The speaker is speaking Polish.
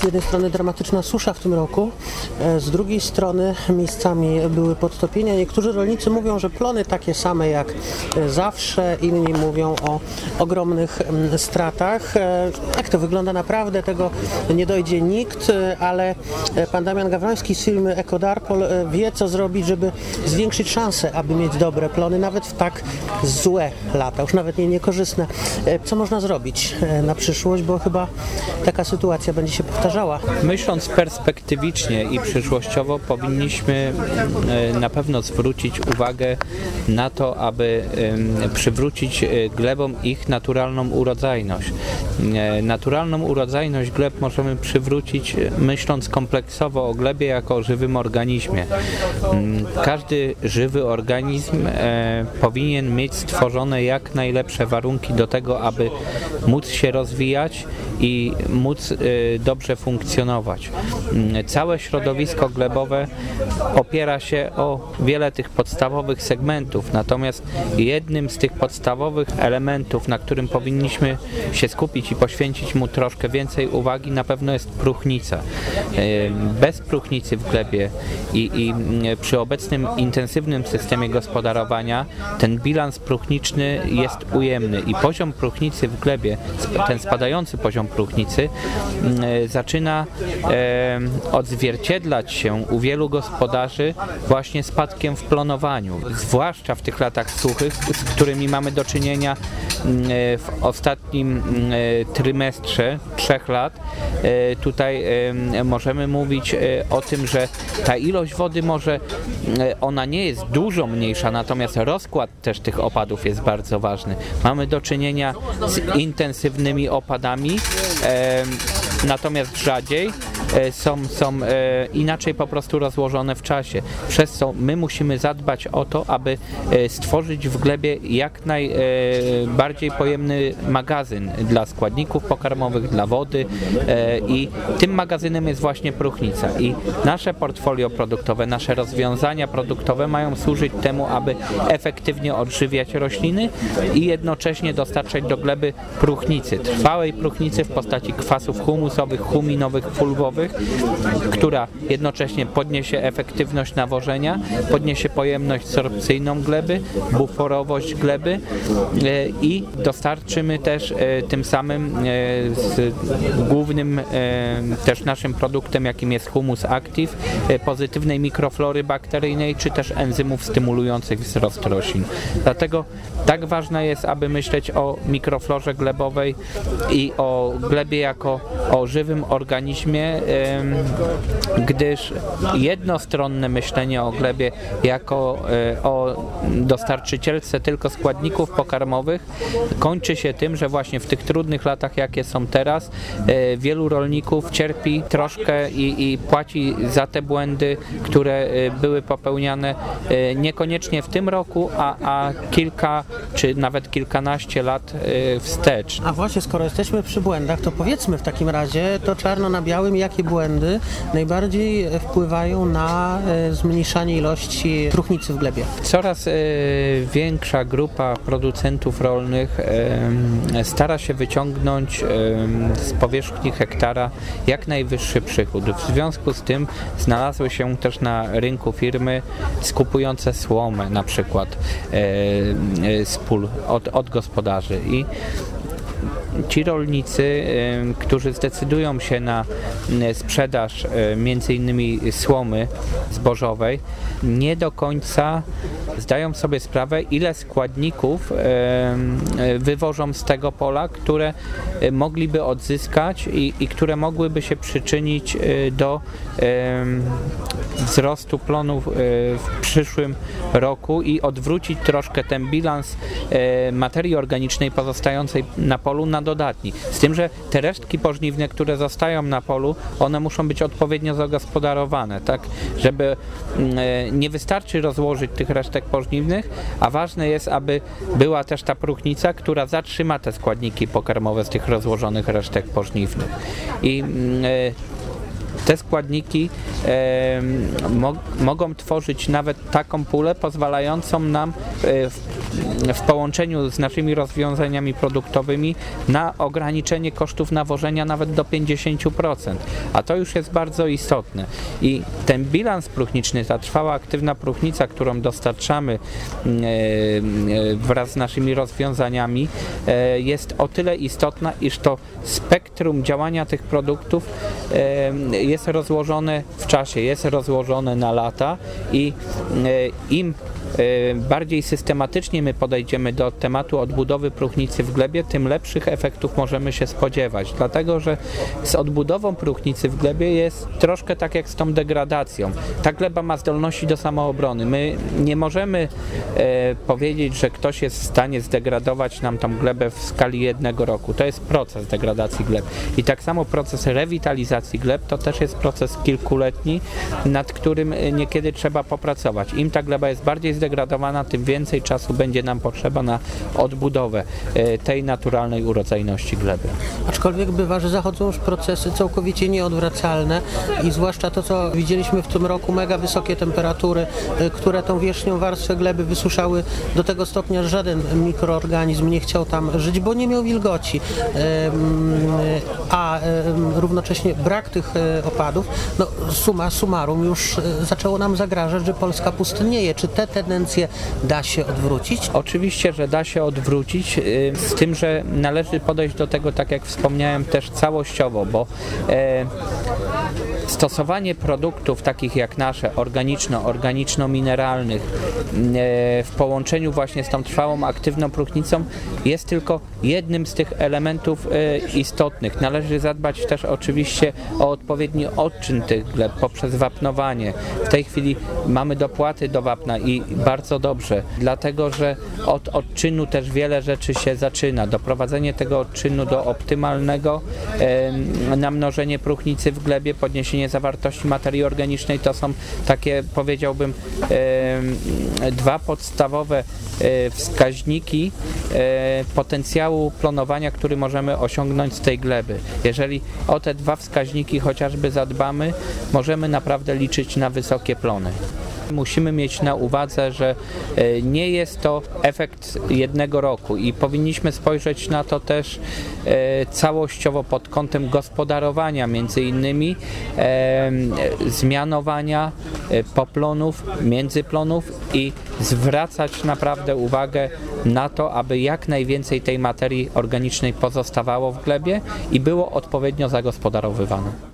z jednej strony dramatyczna susza w tym roku, e, z drugiej strony miejscami były podtopienia. Niektórzy rolnicy mówią, że plony takie same jak e, zawsze, inni mówią o ogromnych mm, stratach. E, Jak to wygląda naprawdę, tego nie dojdzie nikt, ale pan Damian Gawroński z firmy Ecodarpol e, wie, co zrobić, żeby zwiększyć szanse, aby mieć dobre plony, nawet w tak złe lata, już nawet nie niekorzystne. Co można zrobić na przyszłość, bo chyba taka sytuacja będzie się powtarzała. Myśląc perspektywicznie i przyszłościowo, powinniśmy e, na pewno zwrócić uwagę na to, aby przywrócić e, glebom ich naturalną urodzajność. E, Naturalną urodzajność gleb możemy przywrócić myśląc kompleksowo o glebie jako o żywym organizmie. Mm, Każdy żywy organizm powinien mieć stworzone jak najlepsze warunki do tego, aby móc się rozwijać i móc e, funkcjonować. Mm, Całe środowisko glebowe opiera się o wiele tych podstawowych segmentów, natomiast jednym z tych podstawowych elementów, na którym powinniśmy się skupić i poświęcić mu troszkę więcej uwagi, na pewno jest próchnica. E, Bez próchnicy w glebie i, i mm, przy obecnym intensywnym systemie gospodarowania ten bilans próchniczny jest ujemny i poziom próchnicy w glebie, ten spadający poziom próchnicy mm, zaczyna e, odzwierciedlać się u wielu gospodarzy właśnie spadkiem w plonowaniu, zwłaszcza w tych latach suchych, z którymi mamy do czynienia e, w ostatnim e, trymestrze trzech lat. E, Tutaj możemy mówić o tym, że ta ilość wody może, ona nie jest dużo mniejsza, natomiast rozkład też tych opadów jest bardzo ważny. Mamy do czynienia z intensywnymi opadami, natomiast rzadziej są, są e, inaczej po prostu rozłożone w czasie. Przez co my musimy zadbać o to, aby e, stworzyć w glebie jak najbardziej pojemny magazyn dla składników pokarmowych, dla wody e, i tym magazynem jest właśnie próchnica. I nasze portfolio produktowe, nasze rozwiązania produktowe mają służyć temu, aby efektywnie odżywiać rośliny i jednocześnie dostarczać do gleby próchnicy, trwałej próchnicy w postaci kwasów humusowych, huminowych, fulwowych, która jednocześnie podniesie efektywność nawożenia, podniesie pojemność sorpcyjną gleby, buforowość gleby e, i dostarczymy też e, tym samym e, głównym też naszym produktem, jakim jest humus active, pozytywnej mikroflory bakteryjnej, czy też enzymów stymulujących wzrost roślin. Dlatego tak ważne jest, aby myśleć o mikroflorze glebowej i o glebie jako o żywym organizmie, gdyż jednostronne myślenie o glebie jako e, o dostarczycielce tylko składników pokarmowych kończy się tym, że właśnie w tych trudnych latach, jakie są teraz, e, wielu rolników cierpi troszkę i, i płaci za te błędy, które e, były popełniane niekoniecznie w tym roku, a, a kilka czy nawet kilkanaście lat wstecz. A właśnie, skoro jesteśmy przy błędach, to powiedzmy w takim razie to czarno na białym, jakie błędy najbardziej wpływają na e, zmniejszanie ilości próchnicy w glebie. Coraz e, większa grupa producentów rolnych stara się wyciągnąć z powierzchni hektara jak najwyższy przychód. W związku z tym znalazły się też na rynku firmy skupujące słomę na przykład e, z pól od, od gospodarzy i ci rolnicy, którzy zdecydują się na sprzedaż e, między innymi słomy zbożowej, nie do końca zdają sobie sprawę, ile składników e, wywożą z tego pola, które e, mogliby odzyskać i, i które mogłyby się przyczynić do wzrostu plonów w przyszłym roku i odwrócić troszkę ten bilans materii organicznej pozostającej na polu na dodatni. Z tym, że te resztki pożniwne, które zostają na polu, one muszą być odpowiednio zagospodarowane, tak, żeby mm, e, nie wystarczy rozłożyć tych resztek pożniwnych, a ważne jest, aby była też ta próchnica, która zatrzyma te składniki pokarmowe z tych rozłożonych resztek pożniwnych. I mm, e, te składniki em, mo mogą tworzyć nawet taką pulę pozwalającą nam e, w w połączeniu z naszymi rozwiązaniami produktowymi na ograniczenie kosztów nawożenia nawet do 50%, a to już jest bardzo istotne. I ten bilans próchniczny, ta trwała aktywna próchnica, którą dostarczamy e, e, wraz z naszymi rozwiązaniami, e, jest o tyle istotna, iż to spektrum działania tych produktów e, jest rozłożone w czasie, jest rozłożone na lata i e, im bardziej systematycznie my podejdziemy do tematu odbudowy próchnicy w glebie, tym lepszych efektów możemy się spodziewać. Dlatego, że z odbudową próchnicy w glebie jest troszkę tak jak z tą degradacją. Ta gleba ma zdolności do samoobrony. My nie możemy e, powiedzieć, że ktoś jest w stanie zdegradować nam tą glebę w skali jednego roku. To jest proces degradacji gleb. I tak samo proces rewitalizacji gleb to też jest proces kilkuletni, nad którym e, niekiedy trzeba popracować. Im ta gleba jest bardziej zdegradowana, tym więcej czasu będzie nam potrzeba na odbudowę e, tej naturalnej urodzajności gleby. Aczkolwiek bywa, że zachodzą już procesy całkowicie nieodwracalne i zwłaszcza to, co widzieliśmy w tym roku, mega wysokie temperatury, y, które tą wierzchnią warstwę gleby wysuszały do tego stopnia, że żaden mikroorganizm nie chciał tam żyć, bo nie miał wilgoci. A równocześnie brak tych y, opadów, no suma summarum już zaczęło nam zagrażać, że Polska pustynnieje. Czy te tendencje da się odwrócić? Oczywiście, że da się odwrócić, y, z tym, że należy podejść do tego, tak jak wspomniałem, też całościowo, bo e, stosowanie produktów takich jak nasze, organiczno-organiczno-mineralnych, e, w połączeniu właśnie z tą trwałą, aktywną próchnicą jest tylko jednym z tych elementów e, istotnych. Należy zadbać też oczywiście o odpowiedni odczyn tych gleb poprzez wapnowanie. Tej chwili mamy dopłaty do wapna i bardzo dobrze, dlatego że od odczynu też wiele rzeczy się zaczyna. Doprowadzenie tego odczynu do optymalnego em, namnożenie próchnicy w glebie, podniesienie zawartości materii organicznej to są takie powiedziałbym em, dwa podstawowe e, wskaźniki e, potencjału plonowania, który możemy osiągnąć z tej gleby. Jeżeli o te dwa wskaźniki chociażby zadbamy, możemy naprawdę liczyć na wysokie Musimy mieć na uwadze, że e, nie jest to efekt jednego roku i powinniśmy spojrzeć na to też e, całościowo pod kątem gospodarowania, między innymi e, zmianowania poplonów, międzyplonów i zwracać naprawdę uwagę na to, aby jak najwięcej tej materii organicznej pozostawało w glebie i było odpowiednio zagospodarowywane.